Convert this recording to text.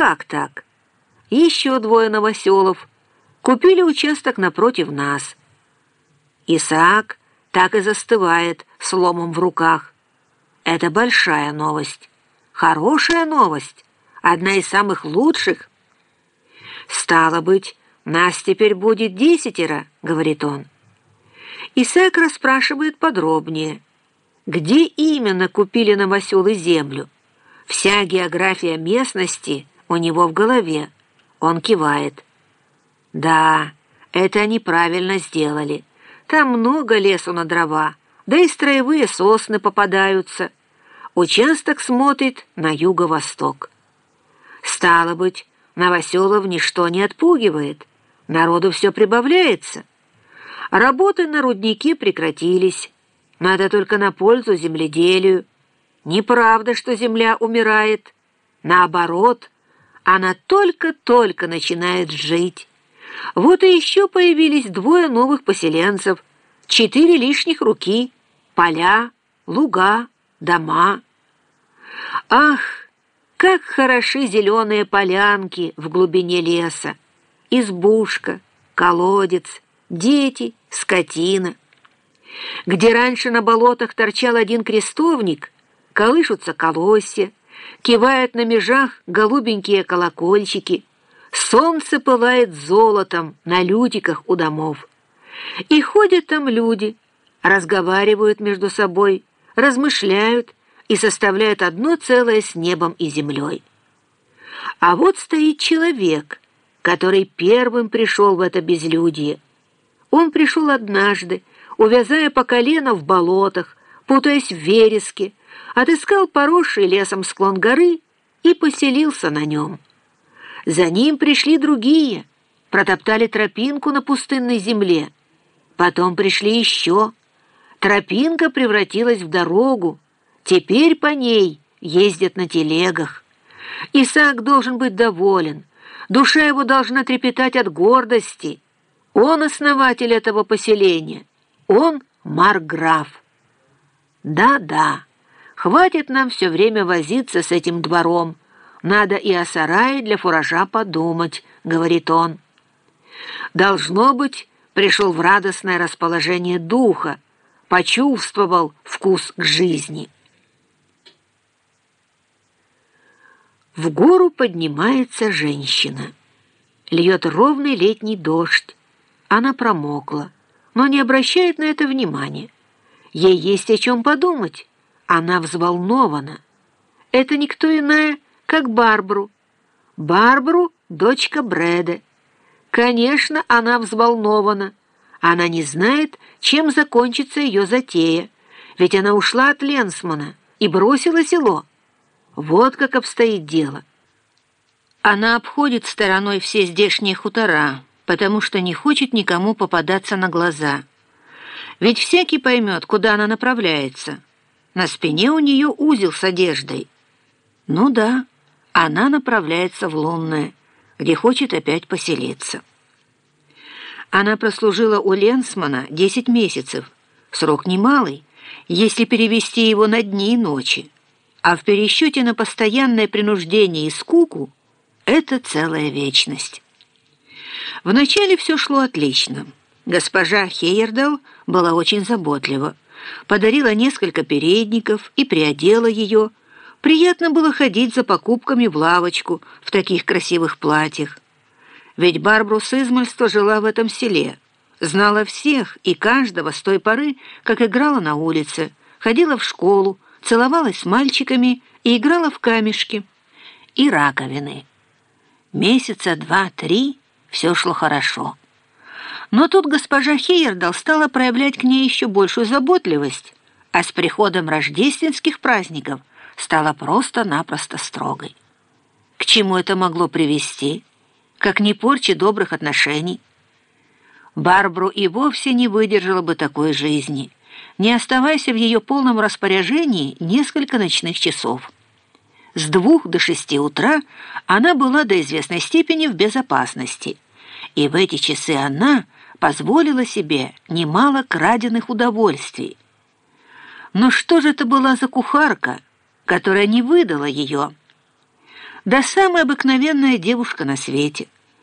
как так? Еще двое новоселов купили участок напротив нас. Исаак так и застывает с ломом в руках. Это большая новость, хорошая новость, одна из самых лучших. «Стало быть, нас теперь будет десятеро», — говорит он. Исаак расспрашивает подробнее, где именно купили новоселы землю. Вся география местности у него в голове. Он кивает. «Да, это они правильно сделали. Там много лесу на дрова, да и строевые сосны попадаются. Участок смотрит на юго-восток. Стало быть, Новоселов ничто не отпугивает, народу все прибавляется. Работы на руднике прекратились, но это только на пользу земледелию. Неправда, что земля умирает. Наоборот, она только-только начинает жить. Вот и еще появились двое новых поселенцев, четыре лишних руки, поля, луга, дома. Ах, как хороши зеленые полянки в глубине леса, избушка, колодец, дети, скотина. Где раньше на болотах торчал один крестовник, колышутся колосья, кивают на межах голубенькие колокольчики, солнце пылает золотом на людиках у домов. И ходят там люди, разговаривают между собой, размышляют и составляют одно целое с небом и землей. А вот стоит человек, который первым пришел в это безлюдье. Он пришел однажды, увязая по колено в болотах, путаясь в вереске, отыскал поросший лесом склон горы и поселился на нем. За ним пришли другие, протоптали тропинку на пустынной земле. Потом пришли еще. Тропинка превратилась в дорогу. Теперь по ней ездят на телегах. Исаак должен быть доволен. Душа его должна трепетать от гордости. Он основатель этого поселения. Он марграф. Да-да. Хватит нам все время возиться с этим двором. Надо и о сарае для фуража подумать, говорит он. Должно быть, пришел в радостное расположение духа, почувствовал вкус к жизни. В гору поднимается женщина. Льет ровный летний дождь. Она промокла, но не обращает на это внимания. Ей есть о чем подумать. Она взволнована. Это никто иная, как Барбару. Барбару — дочка Брэда. Конечно, она взволнована. Она не знает, чем закончится ее затея, ведь она ушла от Ленсмана и бросила село. Вот как обстоит дело. Она обходит стороной все здешние хутора, потому что не хочет никому попадаться на глаза. Ведь всякий поймет, куда она направляется — на спине у нее узел с одеждой. Ну да, она направляется в Лунное, где хочет опять поселиться. Она прослужила у Ленсмана 10 месяцев, срок немалый, если перевести его на дни и ночи, а в пересчете на постоянное принуждение и скуку это целая вечность. Вначале все шло отлично. Госпожа Хейердал была очень заботлива подарила несколько передников и приодела ее. Приятно было ходить за покупками в лавочку в таких красивых платьях. Ведь Барбру с измальства жила в этом селе, знала всех и каждого с той поры, как играла на улице, ходила в школу, целовалась с мальчиками и играла в камешки и раковины. Месяца два-три все шло хорошо. Но тут госпожа Хейердал стала проявлять к ней еще большую заботливость, а с приходом рождественских праздников стала просто-напросто строгой. К чему это могло привести? Как не порчи добрых отношений? Барбру и вовсе не выдержала бы такой жизни, не оставаясь в ее полном распоряжении несколько ночных часов. С двух до шести утра она была до известной степени в безопасности, и в эти часы она позволила себе немало краденных удовольствий. Но что же это была за кухарка, которая не выдала ее? да самая обыкновенная девушка на свете —